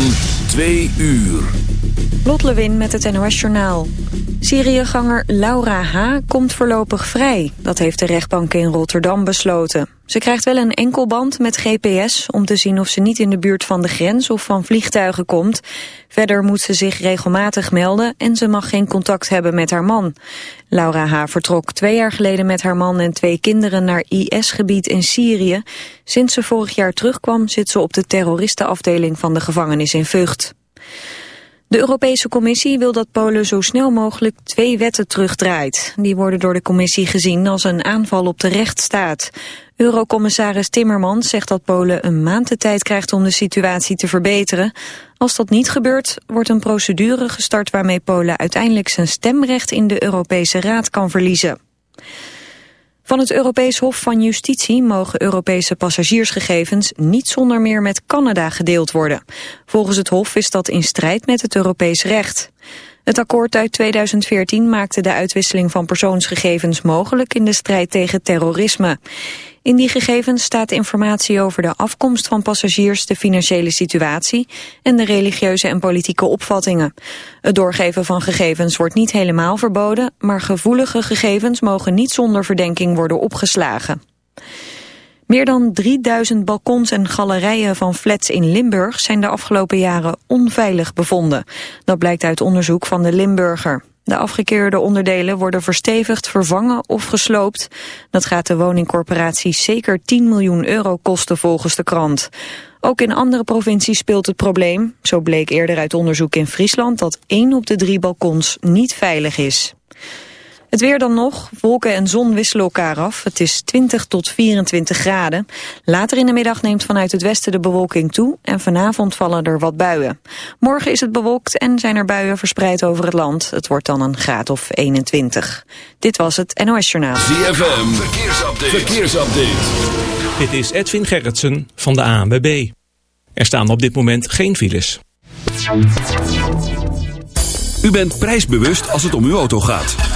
van 2 uur. Lot Lewin met het NOS Journaal. Syriëganger Laura H. komt voorlopig vrij. Dat heeft de rechtbank in Rotterdam besloten. Ze krijgt wel een enkelband met GPS om te zien of ze niet in de buurt van de grens of van vliegtuigen komt. Verder moet ze zich regelmatig melden en ze mag geen contact hebben met haar man. Laura H. vertrok twee jaar geleden met haar man en twee kinderen naar IS-gebied in Syrië. Sinds ze vorig jaar terugkwam zit ze op de terroristenafdeling van de gevangenis in Vught. De Europese Commissie wil dat Polen zo snel mogelijk twee wetten terugdraait. Die worden door de commissie gezien als een aanval op de rechtsstaat. Eurocommissaris Timmermans zegt dat Polen een maand de tijd krijgt om de situatie te verbeteren. Als dat niet gebeurt, wordt een procedure gestart waarmee Polen uiteindelijk zijn stemrecht in de Europese Raad kan verliezen. Van het Europees Hof van Justitie mogen Europese passagiersgegevens niet zonder meer met Canada gedeeld worden. Volgens het Hof is dat in strijd met het Europees recht. Het akkoord uit 2014 maakte de uitwisseling van persoonsgegevens mogelijk in de strijd tegen terrorisme. In die gegevens staat informatie over de afkomst van passagiers, de financiële situatie en de religieuze en politieke opvattingen. Het doorgeven van gegevens wordt niet helemaal verboden, maar gevoelige gegevens mogen niet zonder verdenking worden opgeslagen. Meer dan 3000 balkons en galerijen van flats in Limburg zijn de afgelopen jaren onveilig bevonden. Dat blijkt uit onderzoek van de Limburger. De afgekeurde onderdelen worden verstevigd, vervangen of gesloopt. Dat gaat de woningcorporaties zeker 10 miljoen euro kosten volgens de krant. Ook in andere provincies speelt het probleem. Zo bleek eerder uit onderzoek in Friesland dat één op de drie balkons niet veilig is. Het weer dan nog. Wolken en zon wisselen elkaar af. Het is 20 tot 24 graden. Later in de middag neemt vanuit het westen de bewolking toe... en vanavond vallen er wat buien. Morgen is het bewolkt en zijn er buien verspreid over het land. Het wordt dan een graad of 21. Dit was het NOS Journaal. ZFM, verkeersupdate. verkeersupdate. Dit is Edwin Gerritsen van de ANWB. Er staan op dit moment geen files. U bent prijsbewust als het om uw auto gaat.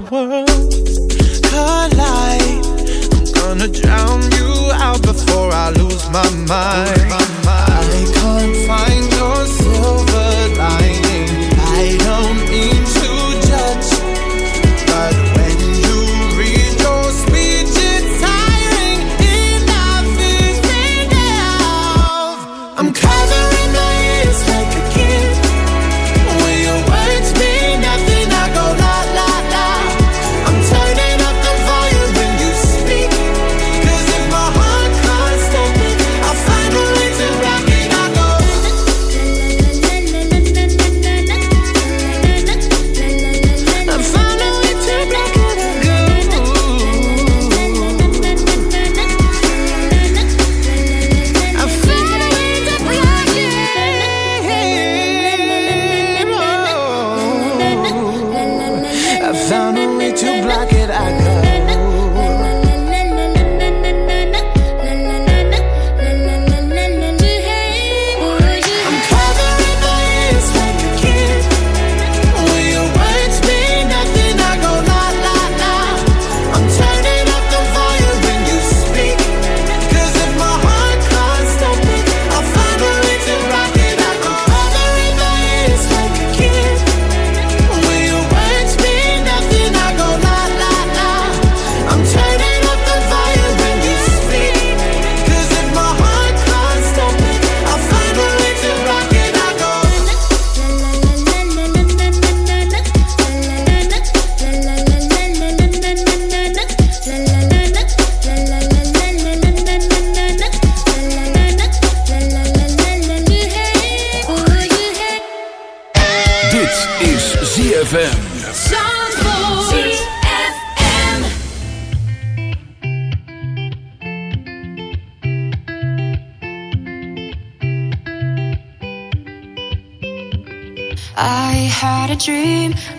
my world.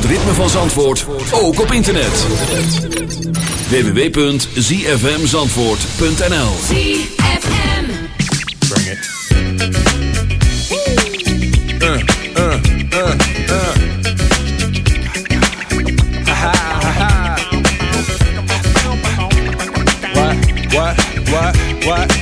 het ritme van Zandvoort, ook op internet. www.zfmzandvoort.nl ZFM. Bring it. Uh, uh, uh. Ha ha ha ha. What, what, what, what?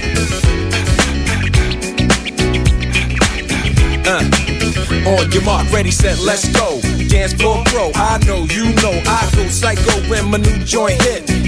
On your mark, ready, set, let's go. Dance floor pro, I know, you know, I go psycho when my new joint hit.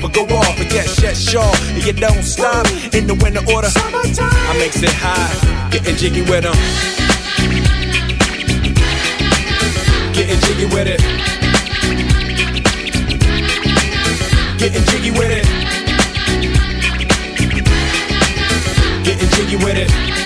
but go off and get shut shaw. And you don't stop in the winter order. I makes it high, getting jiggy with them. Getting jiggy with it. Getting jiggy with it. Getting jiggy with it.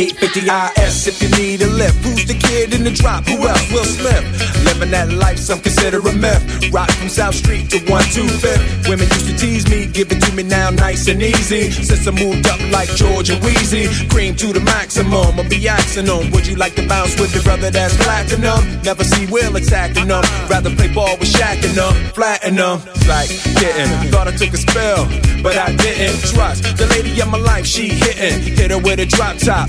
850 IS if you need a lift. Who's the kid in the drop? Who else? Will Smith. Living that life, some consider a myth. Rock from South Street to 125th. Women used to tease me, give it to me now nice and easy. Since I moved up like George and Weezy, cream to the maximum. I'll be axing them. Would you like to bounce with your brother that's platinum? Never see Will attacking them. Rather play ball with Shaq and them, flatten them. Like getting, thought I took a spell, but I didn't trust the lady of my life. She hitting, hit her with a drop top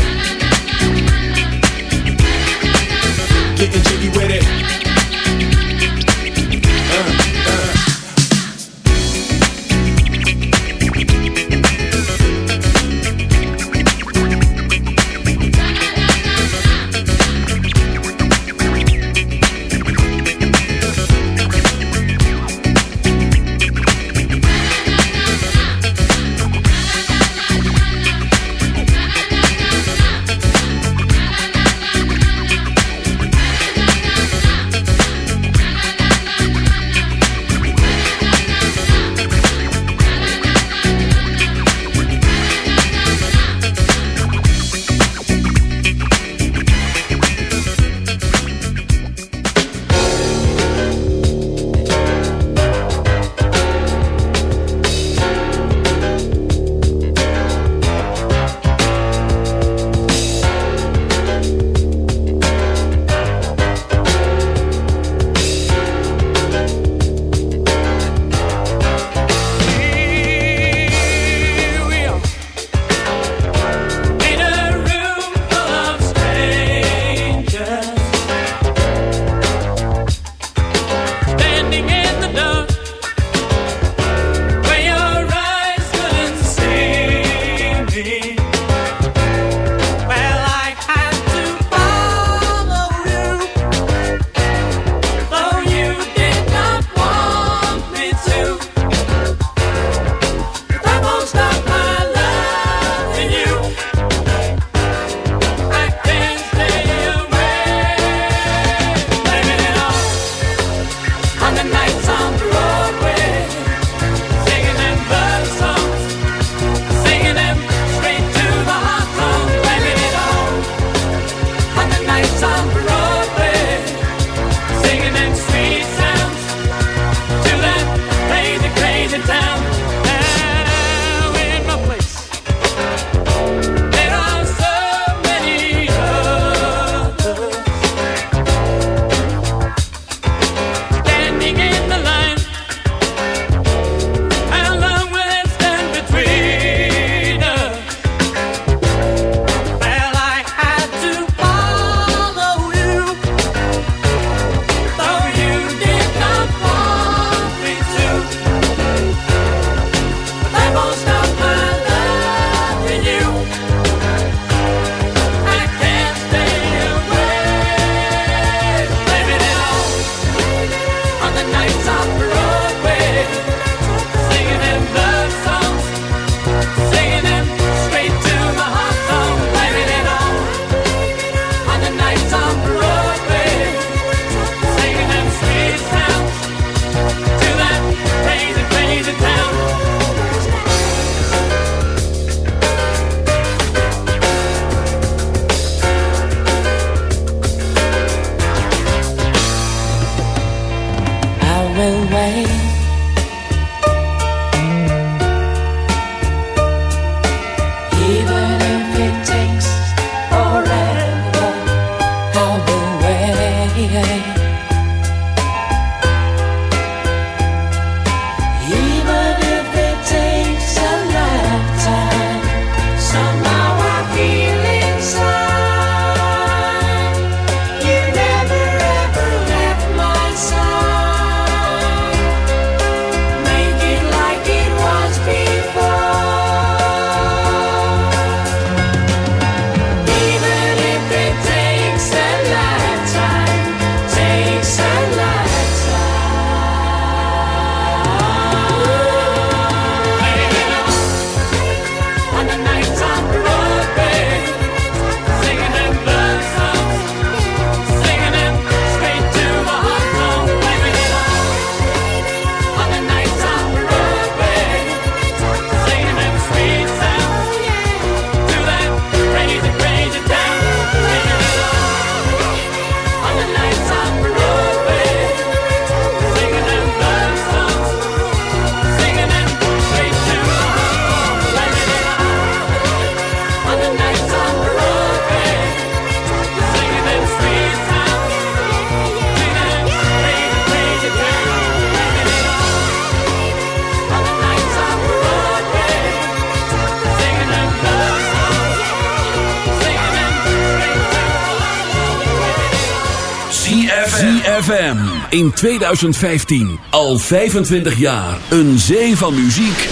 In 2015. Al 25 jaar. Een zee van muziek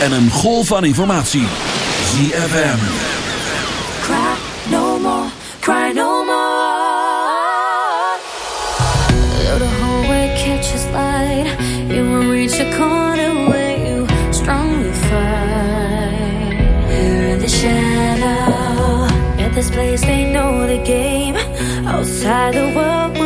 en een golf van informatie. ZFM. Cry no more, cry no more. Though the hallway catches light, you will reach the corner where you strongly fight. Here in the shadow, at this place they know the game. Outside the world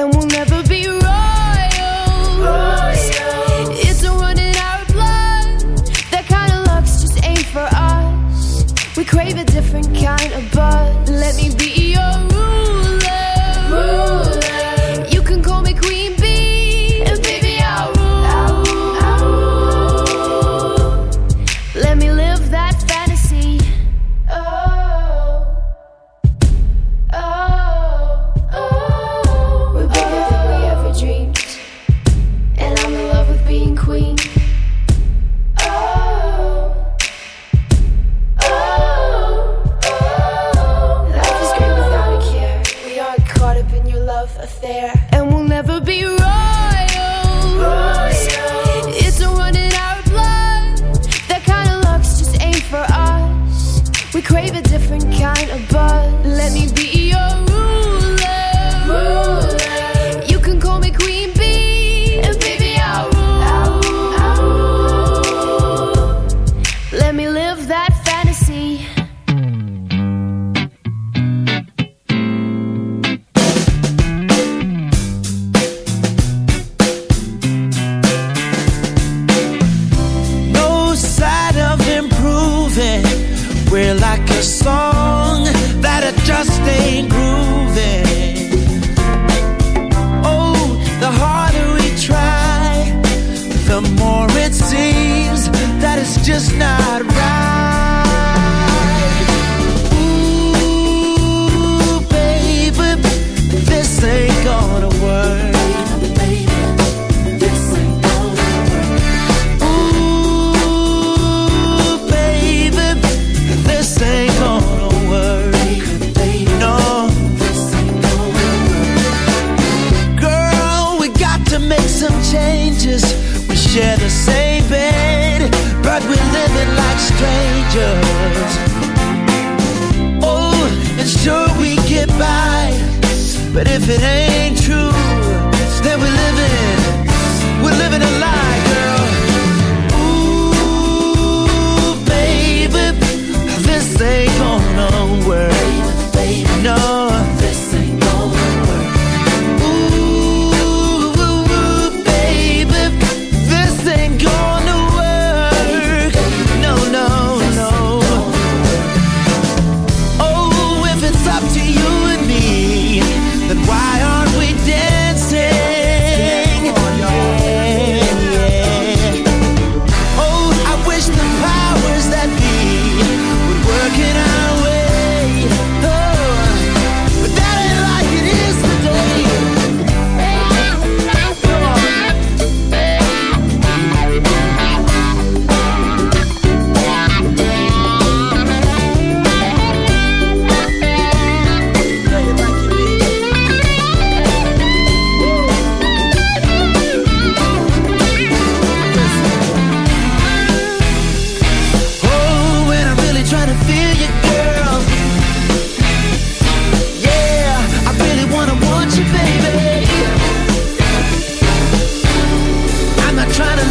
trying to